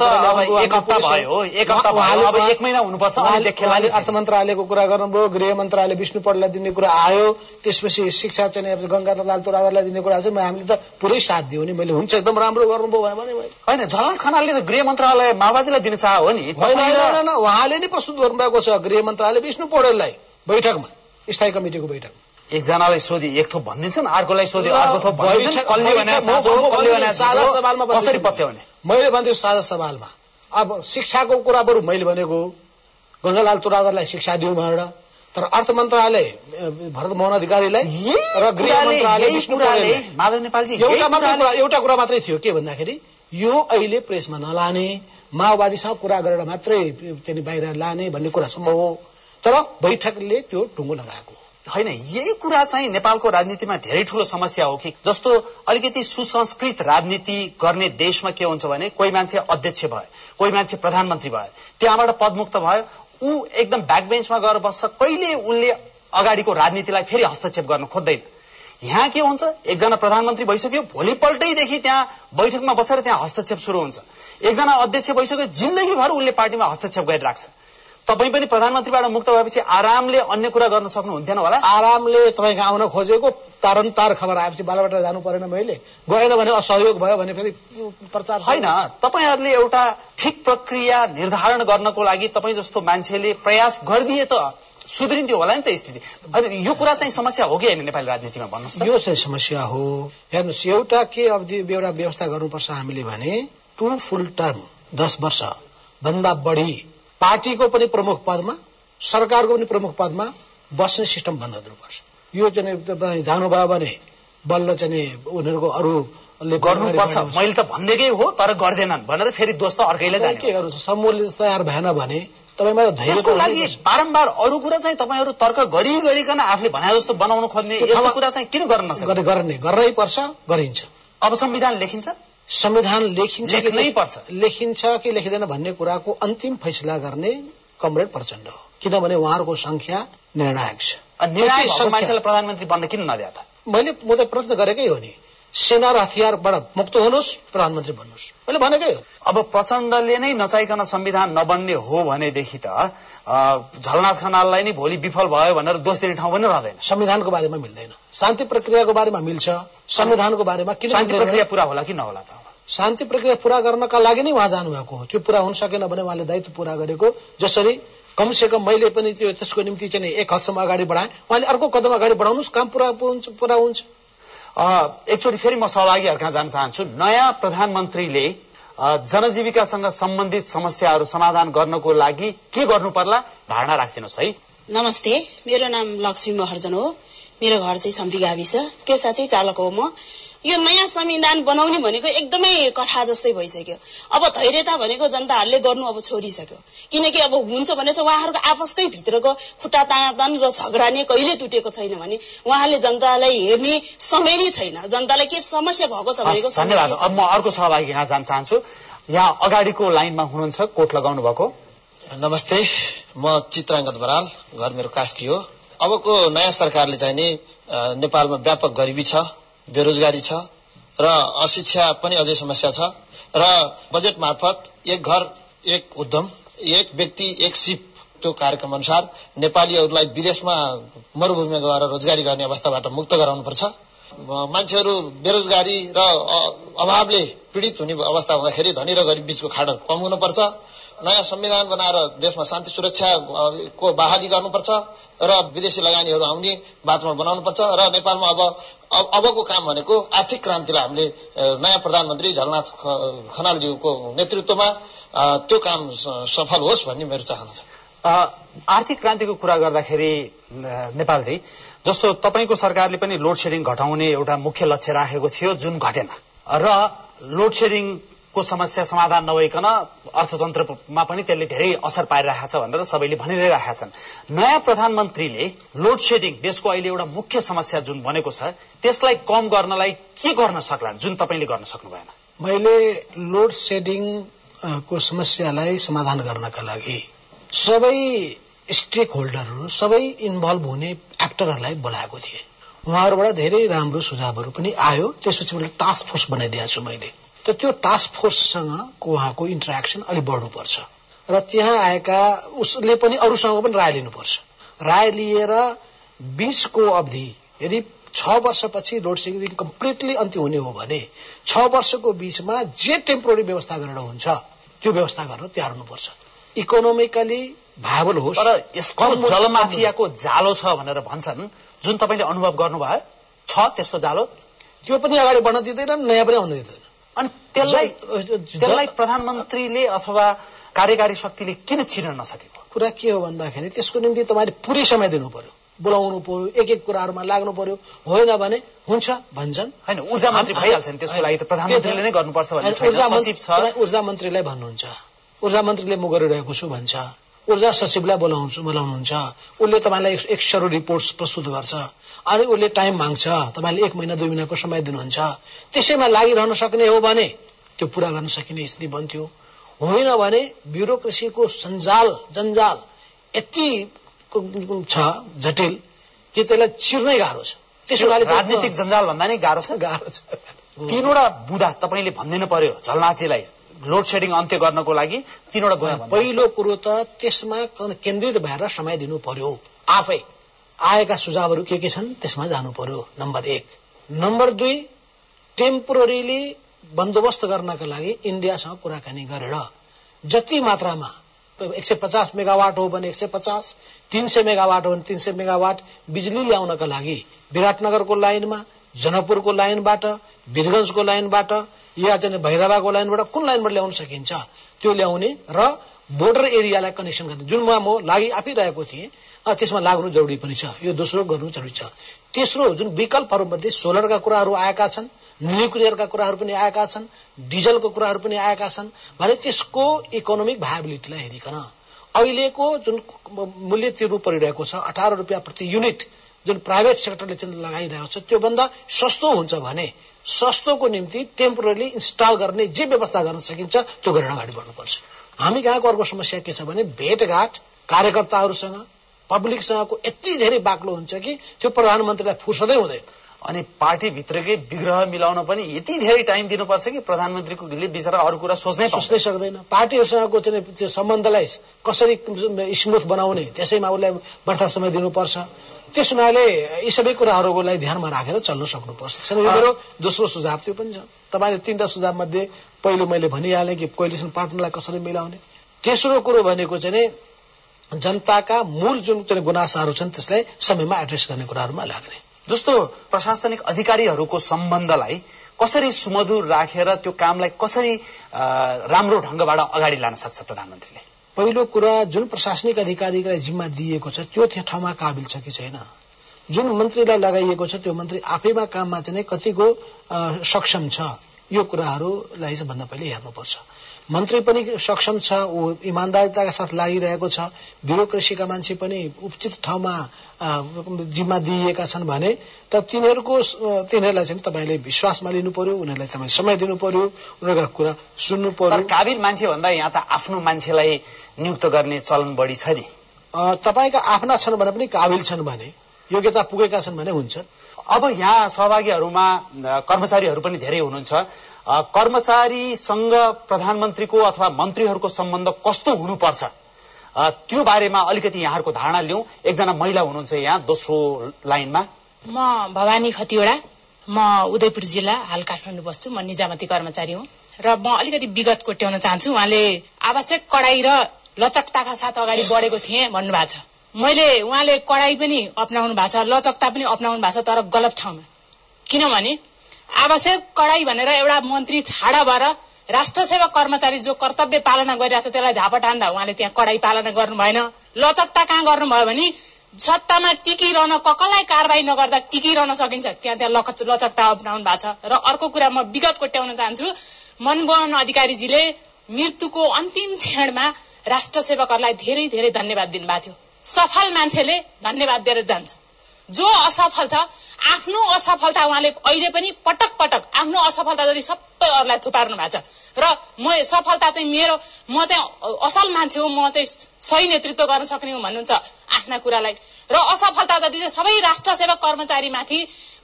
उहाँले- अर्थ मन्त्रालयको कुरा गर्नुभयो गृह मन्त्रालय विष्णु पढलाई दिने कुरा आयो त्यसपछि शिक्षा चाहिँ अब गङ्गाधर तुराधरलाई दिने कुरा आयो म हामीले त पुरै साथ दियो नि मैले हुन्छ एकदम राम्रो गर्नुभयो भने होइन झलनाथ खनालले त गृह मन्त्रालय माओवादीलाई दिन चाह हो नि। उहाँले नै प्रस्तुत गर्नुभएको छ गृह मन्त्रालय विष्णु पौडेललाई बैठकमा स्थायी कमिटिको बैठक एकजनालाई सोधि एक थोप भनिदिन्छन् अर्कोलाई सोधि अर्को थोप। कसरी पत्याउने मैले भन्थेँ साझा सवालमा अब शिक्षाको कुरा बरु मैले भनेको। गङ्गालाल तुरादरलाई शिक्षा दिउँ भनेर तर अर्थ मन्त्रालय भरत मोहन अधिकारीलाई र गृह मन्त्रालय माधव नेपालजी एउटा मात्रै एउटा कुरा मात्रै थियो के भन्दाखेरि यो अहिले प्रेसमा नलाने माओवादीसँग कुरा गरेर मात्रै त्यहाँदेखि बाहिर लाने भन्ने कुरा सम्भव हो तर बैठकले त्यो टुङ्गो लगाएको हो। होइन यही कुरा चाहिँ नेपालको राजनीतिमा धेरै ठूलो समस्या हो कि जस्तो अलिकति सुसंस्कृत राजनीति गर्ने देशमा के हुन्छ भने कोही मान्छे अध्यक्ष भयो कोही मान्छे प्रधानमन्त्री भयो त्यहाँबाट पदमुक्त भयो ऊ एकदम ब्याक बेन्चमा गएर बस्छ कहिले उसले अगाडिको राजनीतिलाई फेरि हस्तक्षेप गर्न खोज्दैन। यहाँ के हुन्छ एकजना प्रधानमन्त्री भइसक्यो भोलिपल्टैदेखि त्यहाँ बैठकमा बसेर त्यहाँ हस्तक्षेप सुरु हुन्छ। एकजना अध्यक्ष भइसक्यो जिन्दगीभर उसले पार्टीमा हस्तक्षेप गरिराख्छ। तपाईँ पनि प्रधानमन्त्रीबाट मुक्त भएपछि आरामले अन्य कुरा गर्न सक्नुहुन्थेन होला। आरामले तपाईँको आउन खोजेको तारन तार खबर आएपछि बालबाट जानु परेन मैले। गएन भने असहयोग भयो भने फेरि प्रचार होइन तपाईँहरूले एउटा ठिक प्रक्रिया निर्धारण गर्नको लागि तपाईँ जस्तो मान्छेले प्रयास गरिदिए त सुध्रिन्थ्यो होला नि त स्थिति। होइन यो कुरा चाहिँ समस्या हो कि होइन नेपाली राजनीतिमा भन्नुहोस् यो चाहिँ समस्या हो। हेर्नुहोस् एउटा के अवधि एउटा व्यवस्था गर्नुपर्छ हामीले भने टु फुल टर्म दस वर्ष भन्दा बढी पार्टीको पनि प्रमुख पदमा सरकारको पनि प्रमुख पदमा बस्ने सिस्टम बन्द गर्नुपर्छ। यो चाहिँ जानुभयो भने बल्ल चाहिँ उनीहरूको अरूले गर्नुपर्छ। मैले त भनिदिएकै हो तर गर्दैनन् भनेर फेरि दोस्त अर्कैले तपाईँ जाने के गर्नु समूहले तयार भएन भने त त्यसको लागि बारम्बार अरू कुरा चाहिँ तपाईँहरू तर्क गरी गरिकन आफूले भने जस्तो बनाउन खोज्ने यस्तो कुरा चाहिँ किन गर्ने गर्ने गर्नै पर्छ गरिन्छ। अब संविधान लेखिन्छ। संविधान लेखिन्छ कि लेख्नै लेख- पर्छ। लेखिन्छ कि लेखिँदैन भन्ने कुराको अन्तिम फैसला गर्ने कमरेड प्रचण्ड हो। किनभने उहाँहरूको संख्या निर्णायक छ। प्रधानमन्त्री बन्न किन नद्या त? मैले म त प्रश्न गरेकै हो नि। सेना र हतियारबाट मुक्त हुनुहोस् प्रधानमन्त्री बन्नुहोस्। मैले भनेकै हो। अब प्रचण्डले नै नचाहिकन संविधान नबन्ने हो भनेदेखि त झलनाथ खनाललाई नै भोलि विफल भयो भनेर दोष दिने ठाउँ पनि रहँदैन। संविधानको बारेमा मिल्दैन। शान्ति प्रक्रियाको बारेमा मिल्छ। संविधानको बारेमा किन शान्ति? प्रक्रिया पूरा होला कि नहोला त? शान्ति प्रक्रिया पूरा गर्नका लागि नै उहाँ जानुभएको हो। त्यो पूरा हुन सकेन भने उहाँले दायित्व पूरा गरेको जसरी कमसे कम मैले पनि त्यो त्यसको निम्ति चाहिँ नि एक हदसम्म अगाडि बढाएँ। उहाँले अर्को कदम अगाडि बढाउनुहोस् काम पुरा हुन्छ पुरा हुन्छ। अ, एकचोटि फेरि म सहभागीहरू कहाँ जान चाहन्छु। नयाँ प्रधानमन्त्रीले जनजीविकासँग सम्बन्धित समस्याहरू समाधान गर्नको लागि के गर्नु पर्ला धारणा राखिदिनुहोस् है। नमस्ते मेरो नाम लक्ष्मी महर्जन हो। मेरो घर चाहिँ सम्पी गाविस पेसा चाहिँ चालक हो म। यो नयाँ संविधान बनाउने भनेको एकदमै कठा जस्तै भइसक्यो। अब धैर्यता भनेको जनताहरूले गर्नु अब छोडिसक्यो। किनकि अब हुन्छ भने चाहिँ उहाँहरूको आपसकै भित्रको खुट्टा तानातान र झगडा नै कहिले टुटेको छैन भने उहाँले जनतालाई हेर्ने समय नै छैन। जनतालाई के समस्या भएको छ भनेको धन्यवाद। अब म अर्को सहभागी यहाँ जान चाहन्छु। यहाँ अगाडिको लाइनमा हुनुहुन्छ कोट लगाउनु भएको। नमस्ते। म चित्राङ्गत बराल घर मेरो कास्की हो। अबको नयाँ सरकारले चाहिँ नि नेपालमा व्यापक गरिबी छ। बेरोजगारी छ र अशिक्षा पनि अझै समस्या छ र बजेट मार्फत एक घर एक उद्यम एक व्यक्ति एक सिप त्यो कार्यक्रम अनुसार नेपालीहरूलाई विदेशमा मरूभूमिमा गएर रोजगारी गर्ने अवस्थाबाट मुक्त गराउनुपर्छ। मान्छेहरू बेरोजगारी र अभावले पीडित हुने अवस्था हुँदाखेरि धनी र गरिब बीचको खाडल कम हुनुपर्छ। नयाँ संविधान बनाएर देशमा शान्ति सुरक्षा अ, को बहाली गर्नुपर्छ। र विदेशी लगानीहरू आउने वातावरण बनाउनुपर्छ र नेपालमा अब अब- अबको काम भनेको आर्थिक क्रान्तिलाई हामीले नयाँ प्रधानमन्त्री झलनाथ खनालज्यूको नेतृत्वमा त्यो काम सफल होस् भन्ने मेरो चाहना छ। आर्थिक क्रान्तिको कुरा गर्दाखेरि अ, नेपालजी जस्तो तपाईँको सरकारले पनि लोड सेडिङ घटाउने एउटा मुख्य लक्ष्य राखेको थियो जुन घटेन। र लोड सेडिङको समस्या समाधान नभइकन अर्थतन्त्रमा पनि त्यसले धेरै असर पारिरहेको छ भनेर सबैले भनिरहेका छन्। नयाँ प्रधानमन्त्रीले लोड सेडिङ देशको अहिले एउटा मुख्य समस्या जुन बनेको छ त्यसलाई कम गर्नलाई के गर्न सक्ला जुन तपाईँले गर्न सक्नु भएन मैले लोड सेडिङ को समस्यालाई समाधान गर्नका लागि सबै स्टेक होल्डरहरू सबै इन्भल्भ हुने एक्टरहरूलाई बोलाएको थिएँ। उहाँहरूबाट धेरै राम्रो सुझावहरू पनि आयो। त्यसपछि मैले टास्क फोर्स बनाइदिएको छु मैले। त त्यो टास्क फोर्ससँग उहाँको इन्टरेक्सन अलिक बढ्नुपर्छ। र त्यहाँ आएका उसले पनि अरूसँग पनि राय लिनुपर्छ। राय लिएर बीचको अवधि यदि छ वर्षपछि लोड सेडिङ कम्प्लिटली अन्त्य हुने हो भने छ वर्षको बीचमा जे टेम्पोररी व्यवस्था गरेर हुन्छ त्यो व्यवस्था गर्न तयार हुनुपर्छ। इकोनोमिकली भाइबल होस्। तर यसको जलमाफियाको जालो छ भनेर भन्छन् जुन तपाईँले अनुभव गर्नुभयो छ त्यस्तो जालो? त्यो पनि अगाडि बढ्न दिँदैन नयाँ पनि आउन दिँदैन अनि त्यसलाई त्यसलाई प्रधानमन्त्रीले अथवा कार्यकारी शक्तिले किन चिर्न नसकेको? कुरा के हो भन्दाखेरि त्यसको निम्ति तपाईँले पुरै समय दिनु पर्यो बोलाउनु पर्यो एक एक कुराहरूमा लाग्नु पर्यो। होइन भने हुन्छ भन्छन्। होइन ऊर्जा मन्त्री भइहाल्छन् त्यसको लागि त प्रधानमन्त्रीले नै गर्नुपर्छ ऊर्जा मन्त्रीलाई भन्नुहुन्छ। ऊर्जा मन्त्रीले म गरिरहेको छु भन्छ। ऊर्जा सचिवलाई बोलाउँछु बोलाउनुहुन्छ। उसले तपाईँलाई एक- एक सरो रिपोर्ट प्रस्तुत गर्छ। अनि उसले टाइम माग्छ तपाईँले एक महिना दुई महिनाको समय दिनुहुन्छ। त्यसैमा लागिरहन सक्ने हो भने त्यो पूरा गर्न सकिने स्थिति बन्थ्यो। होइन भने ब्युरोक्रेसीको सञ्जाल जन्जाल यति छ जटिल कि त्यसलाई चिर्नै गाह्रो छ। त्यसो राजनीतिक जन्जाल भन्दा नै गाह्रो छ। *laughs* गाह्रो छ। *laughs* तीनवटा बुदा तपाईँले भनिदिनु पर्यो झलनाथीलाई लोड सेडिङ अन्त्य गर्नको लागि तीनवटा। पहिलो कुरो त त्यसमा कन- केन्द्रित भएर समय दिनु पर्यो। आफै। आएका सुझावहरू के के छन् त्यसमा जानु पर्यो। नम्बर एक। नम्बर दुई टेम्पोररीली बन्दोबस्त गर्नका लागि इन्डियासँग कुराकानी गरेर जति मात्रामा एक सय पचास मेगावाट हो भने एक सय पचास तीन सय मेगावाट हो भने तीन सय मेगावाट बिजुली ल्याउनका लागि विराटनगरको लाइनमा जनकपुरको लाइनबाट वीरगंजको लाइनबाट या चाहिँ भैरवाको लाइनबाट कुन लाइनबाट ल्याउन सकिन्छ त्यो ल्याउने र बोर्डर एरियालाई कनेक्सन गर्ने। जुनमा म लागि आफिरहेको थिएँ त्यसमा लाग्नु जरुरी पनि छ। यो दोस्रो गर्नु जरुरी छ। तेस्रो जुन विकल्पहरूमध्ये सोलरका कुराहरू आएका छन् न्युक्लियरका कुराहरू पनि आएका छन् डिजलको कुराहरू पनि आएका छन् भने त्यसको इकोनोमिक भाइबिलिटीलाई हेरिकन। अहिलेको जुन मूल्य तिर्नु परिरहेको छ अठार रुपियाँ प्रति युनिट जुन प्राइभेट सेक्टरले चाहिँ लगाइरहेको छ त्योभन्दा सस्तो हुन्छ भने सस्तोको निम्ति टेम्पोररी इन्स्टल गर्ने जे व्यवस्था गर्न सकिन्छ त्यो गरेर अगाडि बढ्नुपर्छ। हामी कहाँको अर्को समस्या के छ भने भेटघाट कार्यकर्ताहरूसँग पब्लिकसँगको यति धेरै बाक्लो हुन्छ कि त्यो प्रधानमन्त्रीलाई फुर्सदै हुँदैन। अनि पार्टीभित्रकै विग्रह मिलाउन पनि यति धेरै टाइम दिनुपर्छ कि प्रधानमन्त्रीको बिचरा अरू कुरा सोच्नै सोच्नै सक्दैन। पार्टीहरूसँगको चाहिँ त्यो सम्बन्धलाई कसरी स्मुथ बनाउने त्यसैमा उसलाई बढ्ता समय दिनुपर्छ। त्यस हुनाले यी सबै कुराहरूलाई ध्यानमा राखेर चल्न सक्नुपर्छ। मेरो दोस्रो सुझाव त्यो पनि छ। तपाईँले तीनटा सुझाव मध्ये पहिलो मैले भनिहालेँ कि कोइलिसन पार्टनरलाई कसरी मिलाउने। तेस्रो कुरो भनेको चाहिँ जनताका मूल जुन चाहिँ गुनासाहरू छन् त्यसलाई समयमा एड्रेस गर्ने कुराहरूमा लाग्ने। जस्तो प्रशासनिक अधिकारीहरूको सम्बन्धलाई कसरी सुमधुर राखेर त्यो कामलाई कसरी राम्रो ढंगबाट अगाडि लान सक्छ प्रधानमन्त्रीले? पहिलो कुरा जुन प्रशासनिक अधिकारीलाई जिम्मा दिइएको छ त्यो त्यो ठाउँमा काबिल छ कि छैन? जुन मन्त्रीलाई लगाइएको छ त्यो मन्त्री आफैमा काममा चाहिँ कतिको सक्षम छ? यो कुराहरूलाई चाहिँ भन्दा पहिले हेर्नुपर्छ। मन्त्री पनि सक्षम छ ऊ इमान्दारिताका साथ लागिरहेको छ ब्युरोक्रेसीका मान्छे पनि उचित ठाउँमा जिम्मा दिइएका छन् भने त तिनीहरूको तिनीहरूलाई चाहिँ तपाईँले विश्वासमा लिनु पर्यो उनीहरूलाई तपाईँ समय दिनु पर्यो उनीहरूका कुरा सुन्नु पर्यो। काबिल मान्छे भन्दा यहाँ त आफ्नो मान्छेलाई नियुक्त गर्ने चलन बढी छ नि। तपाईँका आफ्ना छन् भने पनि काबिल छन् भने योग्यता पुगेका छन् भने हुन्छ। अब यहाँ सहभागीहरूमा कर्मचारीहरू पनि धेरै हुनुहुन्छ। कर्मचारीसँग प्रधानमन्त्रीको अथवा मन्त्रीहरूको सम्बन्ध कस्तो हुनुपर्छ? त्यो बारेमा अलिकति यहाँहरूको धारणा लिउँ। एकजना महिला हुनुहुन्छ यहाँ दोस्रो लाइनमा। म भवानी खतिवडा। म उदयपुर जिल्ला हाल काठमाडौँ बस्छु। म निजामती कर्मचारी हुँ। र म अलिकति विगत कोट्याउन चाहन्छु। उहाँले आवश्यक कडाई र लचकताका साथ अगाडि बढेको थिएँ भन्नुभएको छ। मैले उहाँले कडाई पनि अप्नाउनु भएको छ लचकता पनि अप्नाउनु भएको छ तर गलत ठाउँमा। किनभने आवश्यक कडाई भनेर एउटा मन्त्री छाडा भएर राष्ट्र सेवा कर्मचारी जो कर्तव्य पालना गरिरहेछ त्यसलाई झापट हान्दा उहाँले त्यहाँ कडाई पालना गर्नु भएन। लचकता कहाँ गर्नुभयो भने सत्तामा टिकिरहन ककलाई कारवाही नगर्दा टिकिरहन सकिन्छ त्यहाँ त्यहाँ लच- लचकता अप्नाउनु भएको छ। र अर्को कुरा म विगत कोट्याउन चाहन्छु मनमोहन अधिकारीजीले मृत्युको अन्तिम क्षणमा राष्ट्र सेवकहरूलाई धेरै धेरै धन्यवाद दिनुभएको थियो। सफल मान्छेले धन्यवाद दिएर जान्छ। जो असफल छ आफ्नो असफलता उहाँले अहिले पनि पटक पटक आफ्नो असफलता जति सबै अरूलाई थुपार्नु भएको छ। र म सफलता चाहिँ मेरो म चाहिँ असल मान्छे हो म चाहिँ सही नेतृत्व गर्न सक्ने हो भन्नुहुन्छ आफ्ना कुरालाई। र असफलता जति चाहिँ सबै राष्ट्र सेवक कर्मचारीमाथि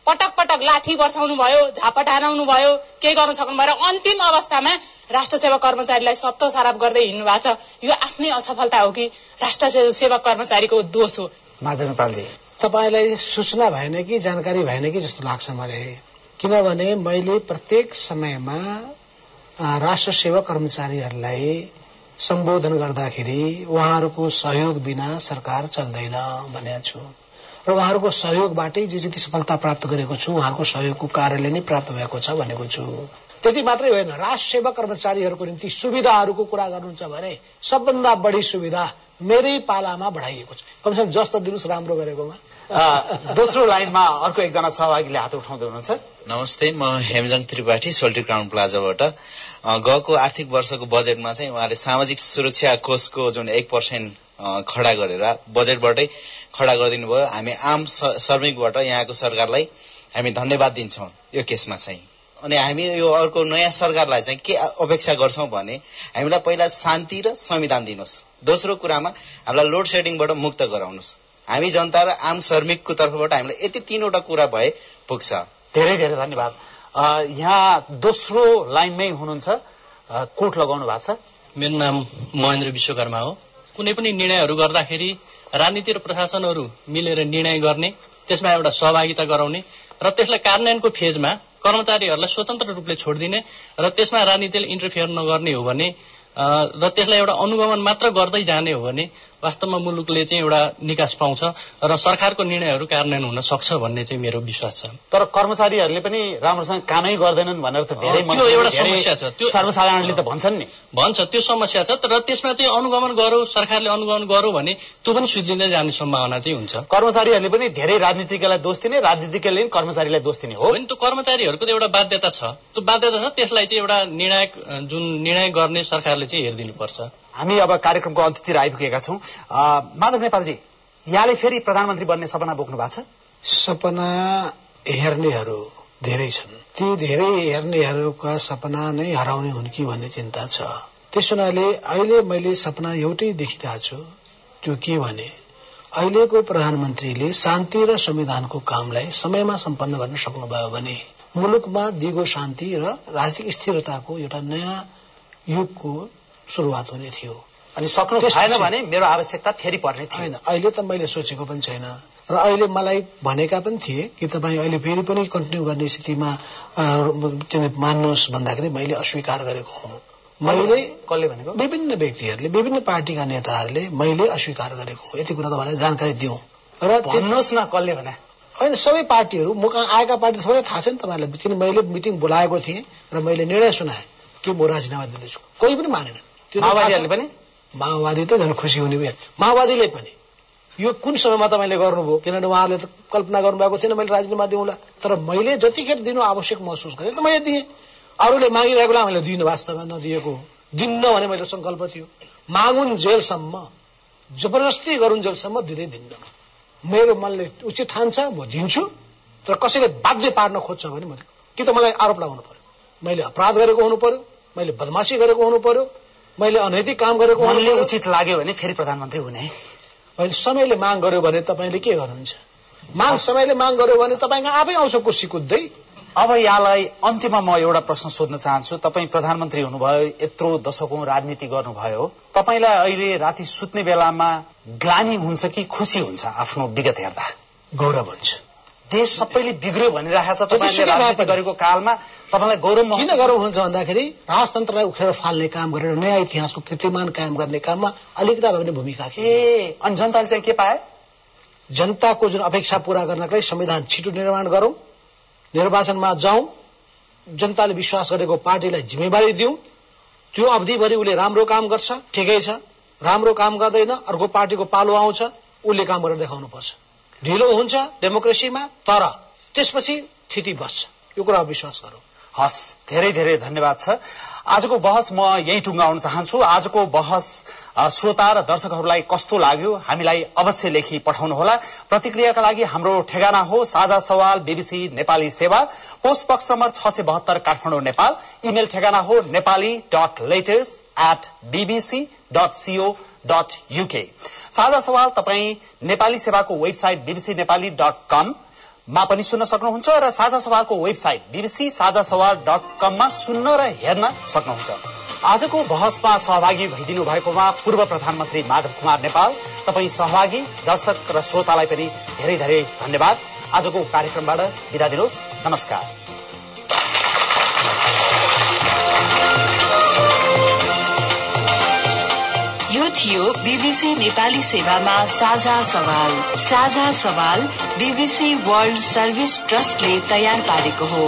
पटक पटक लाठी बर्साउनु भयो झापट हानाउनु भयो केही गर्न सक्नु भयो र अन्तिम अवस्थामा राष्ट्र सेवक कर्मचारीलाई सत्तो सराप गर्दै हिँड्नु भएको छ। यो आफ्नै असफलता हो कि राष्ट्र सेवक कर्मचारीको दोष हो? माधव नेपालजी। तपाईँलाई सूचना भएन कि जानकारी भएन कि जस्तो लाग्छ मलाई। किनभने मैले प्रत्येक समयमा राष्ट्र सेवा कर्मचारीहरूलाई सम्बोधन गर्दाखेरि उहाँहरूको सहयोग बिना सरकार चल्दैन भनेको छु। र उहाँहरूको सहयोगबाटै जे जति सफलता प्राप्त गरेको छु उहाँहरूको सहयोगको कारणले नै प्राप्त भएको छ भनेको छु। त्यति मात्रै होइन राष्ट्र सेवा कर्मचारीहरूको निम्ति सुविधाहरूको कुरा गर्नुहुन्छ भने सबभन्दा बढी सुविधा मेरै पालामा बढाइएको छ। कमसेकम जस्तो दिनुहोस् राम्रो गरेकोमा। दोस्रो लाइनमा अर्को एकजना सहभागीले हात उठाउँदै हुनुहुन्छ। नमस्ते म हेमजङ त्रिपाठी सोल्टी क्राउन प्लाजाबाट। गएको आर्थिक वर्षको बजेटमा चाहिँ उहाँले सामाजिक सुरक्षा कोषको जुन एक पर्सेन्ट खडा गरेर बजेटबाटै खडा गरिदिनु भयो हामी आम श्रमिकबाट यहाँको सरकारलाई हामी धन्यवाद दिन्छौँ यो केसमा चाहिँ। अनि हामी यो अर्को नयाँ सरकारलाई चाहिँ के अपेक्षा गर्छौँ भने हामीलाई पहिला शान्ति र संविधान दिनुहोस्। दोस्रो कुरामा हामीलाई लोड सेडिङबाट मुक्त गराउनुहोस्। हामी जनता र आम श्रमिकको तर्फबाट हामीलाई यति तीनवटा कुरा भए पुग्छ। धेरै धेरै धन्यवाद। यहाँ दोस्रो लाइनमै हुनुहुन्छ कोट लगाउनु भएको छ। मेरो नाम महेन्द्र विश्वकर्मा हो। कुनै पनि निर्णयहरू गर्दाखेरि राजनीति र प्रशासनहरू मिलेर निर्णय गर्ने त्यसमा एउटा सहभागिता गराउने र त्यसलाई कार्यान्वयनको फेजमा कर्मचारीहरूलाई स्वतन्त्र रूपले छोडिदिने र त्यसमा राजनीतिले इन्टरफियर नगर्ने हो भने र त्यसलाई एउटा अनुगमन मात्र गर्दै जाने हो भने वास्तवमा मुलुकले चाहिँ एउटा निकास पाउँछ र सरकारको निर्णयहरू कार्यान्वयन हुन सक्छ भन्ने चाहिँ मेरो विश्वास छ। तर कर्मचारीहरूले पनि राम्रोसँग कामै गर्दैनन् भनेर त धेरै त्यो एउटा समस्या छ। त्यो सर्वसाधारणले त भन्छन् नि। भन्छ त्यो समस्या छ। तर त्यसमा चाहिँ अनुगमन गरौँ सरकारले अनुगमन गरौँ भने त्यो पनि सुध्रिँदै जाने सम्भावना चाहिँ हुन्छ। कर्मचारीहरूले पनि धेरै राजनीतिज्ञलाई दोष दिने राजनीतिज्ञले पनि कर्मचारीलाई दोष दिने हो। होइन त्यो कर्मचारीहरूको त एउटा बाध्यता छ। त्यो बाध्यता छ त्यसलाई चाहिँ एउटा निर्णायक जुन निर्णय गर्ने सरकारले चाहिँ हेरिदिनुपर्छ। हामी अब कार्यक्रमको अन्त्यतिर आइपुगेका छौँ। माधव नेपालजी यहाँले फेरि प्रधानमन्त्री बन्ने सपना बोक्नु भएको छ? सपना हेर्नेहरू धेरै छन्। ती धेरै हेर्नेहरूका सपना नै हराउने हुन् कि भन्ने चिन्ता छ। त्यस हुनाले अहिले मैले सपना एउटै देखिरहेको छु। त्यो के भने अहिलेको प्रधानमन्त्रीले शान्ति र संविधानको कामलाई समयमा सम्पन्न गर्न सक्नुभयो भने मुलुकमा दिगो शान्ति र राजनीतिक स्थिरताको एउटा नयाँ युगको सुरुवात हुने थियो। अनि सक्नु भएन भने मेरो आवश्यकता फेरि पर्ने थियो। होइन अहिले त मैले सोचेको पनि छैन। र अहिले मलाई भनेका पनि थिए कि तपाईँ अहिले फेरि पनि कन्टिन्यू गर्ने स्थितिमा मान्नुहोस् भन्दाखेरि मैले अस्वीकार गरेको हुँ। मैले कसले भनेको? विभिन्न व्यक्तिहरूले विभिन्न पार्टीका नेताहरूले मैले अस्वीकार गरेको हुँ। यति कुरा तपाईँलाई जानकारी दिउँ। र भन्नुहोस् न कसले भने। होइन सबै पार्टीहरू म कहाँ आएका पार्टी सबैलाई थाहा छ नि तपाईँलाई। किन मैले मिटिङ बोलाएको थिएँ र मैले निर्णय सुनाएँ कि म राजीनामा दिँदैछु। कोही पनि मानेन माओवादीहरूले पनि? माओवादी त झन् खुसी हुने भयो माओवादीले पनि। यो कुन समयमा तपाईँले गर्नुभयो? किनभने उहाँहरूले त कल्पना गर्नुभएको थिएन मैले राजीनामा दिउँला। तर मैले जतिखेर दिनु आवश्यक महसुस गरेँ त मैले दिएँ। अरूले मागिरहेको बेला मैले दिनु वास्तवमा नदिएको दिन्न भने मेरो सङ्कल्प थियो। मागुन् जेलसम्म जबरजस्ती गरून् जेलसम्म दिँदै दिन्न। मेरो मनले उचित ठान्छ म दिन्छु। तर कसैले बाध्य पार्न खोज्छ भने मैले कि त मलाई आरोप लगाउनु पर्यो। मैले अपराध गरेको हुनु पर्यो। मैले बदमासी गरेको हुनु पर्यो। मैले अनैतिक काम गरेको मनले उचित लाग्यो भने फेरि प्रधानमन्त्री हुने। होइन समयले माग गर्यो भने तपाईँले के गर्नुहुन्छ? माग समयले माग गर्यो भने तपाईँको आफै आउँछ कुर्सी कुद्दै। अब यहाँलाई अन्त्यमा म एउटा प्रश्न सोध्न चाहन्छु। तपाईँ प्रधानमन्त्री हुनुभयो यत्रो दशकौं राजनीति गर्नुभयो। तपाईँलाई अहिले राति सुत्ने बेलामा ग्लानी हुन्छ कि खुसी हुन्छ आफ्नो विगत हेर्दा? गौरव हुन्छ। देश सबैले बिग्रियो भनिरहेको छ तपाईँले राजनीति गरेको कालमा तपाईँलाई गौरव किन गौरव हुन्छ भन्दाखेरि राजतन्त्रलाई उखेर फाल्ने काम गरेर नयाँ इतिहासको कीर्तिमान कायम गर्ने काममा अलिकता भए पनि भूमिका ए अनि जनताले चाहिँ के पाए? जनताको जुन अपेक्षा पूरा गर्नका लागि संविधान छिटो निर्माण गरौं निर्वाचनमा जाउँ जनताले विश्वास गरेको पार्टीलाई जिम्मेवारी दिउँ। त्यो अवधिभरि उसले राम्रो काम गर्छ ठिकै छ। राम्रो काम गर्दैन अर्को पार्टीको पालो आउँछ उसले काम गरेर देखाउनु पर्छ ढिलो हुन्छ डेमोक्रेसीमा तर त्यसपछि स्थिति बस्छ। यो कुरा विश्वास गरौँ। हस् धेरै धेरै धन्यवाद छ आजको बहस म यही टुङ्गाउन चाहन्छु। आजको बहस श्रोता र दर्शकहरूलाई कस्तो लाग्यो हामीलाई अवश्य लेखी पठाउनुहोला। प्रतिक्रियाका लागि हाम्रो ठेगाना हो साझा सवाल बीबीसी नेपाली सेवा पोस्ट बक्स नम्बर छ सय बहत्तर काठमाडौँ नेपाल। इमेल ठेगाना हो Nepali dot latest at BBC dot CO dot UK साझा सवाल तपाईँ नेपाली सेवाको website BBC Nepali dot com मा पनि सुन्न सक्नुहुन्छ र साझा सवालको वेबसाइट बीबीसी साझा सवाल डट कममा सुन्न र हेर्न सक्नुहुन्छ। आजको बहसमा सहभागी भइदिनु भएकोमा पूर्व प्रधानमन्त्री माधव कुमार नेपाल तपाईँ सहभागी दर्शक र श्रोतालाई पनि धेरै धेरै धन्यवाद। आजको कार्यक्रमबाट विदा दिनुहोस्। नमस्कार। यो थियो बीबीसी नेपाली सेवामा साझा सवाल। साझा सवाल बीबीसी वर्ल्ड सर्भिस ट्रस्टले तयार पारेको हो।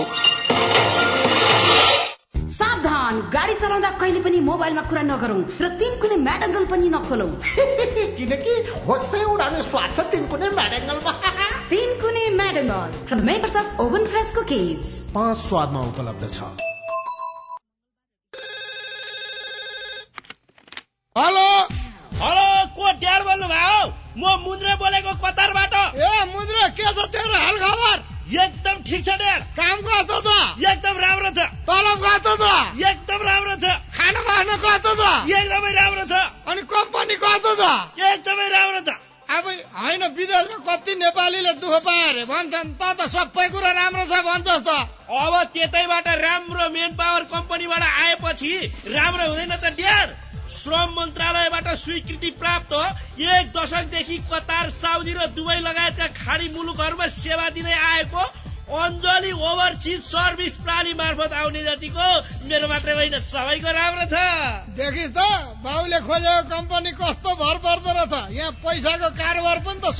सावधान गाडी चलाउँदा कहिले पनि मोबाइलमा कुरा नगरौँ र तिन कुनै म्याडङ्गल पनि नखोलौ। *laughs* किनकि होसै उडाउने स्वाद छ तिन कुनै म्याडङ्गलमा *laughs* तिन कुनै म्याडङ्गल from makers of oven fresh cookies पाँच स्वादमा उपलब्ध छ। हेलो हेलो को ड्याड बोल्नु भयो म मुन्द्रे बोलेको कतारबाट। ए मुन्द्रे के छ तेरो हाल खबर? एकदम ठिक छ ड्याड काम कस्तो छ एकदम राम्रो छ। तलब कस्तो छ एकदम राम्रो छ। खाना बाँच्नु कस्तो छ एकदमै राम्रो छ। अनि कम्पनी कस्तो छ एकदमै राम्रो छ। अब होइन विदेशमा कति नेपालीले दुःख पाए अरे भन्छन् त त सबै कुरा राम्रो छ भन्छस् त। अब त्यतैबाट राम्रो मेन पावर कम्पनीबाट आएपछि राम्रो हुँदैन त ड्याड श्रम मन्त्रालयबाट स्वीकृति प्राप्त एक दशकदेखि कतार साउदी र दुबई लगायतका खाडी मुलुकहरूमा सेवा दिँदै आएको अञ्जली ओभरसिज सर्भिस प्रणाली मार्फत आउने जतिको मेरो मात्रै होइन सबैको राम्रो छ। देखिस् त बाउले खोजेको कम्पनी कस्तो भर पर्दो रहेछ। यहाँ पैसाको कारोबार पनि त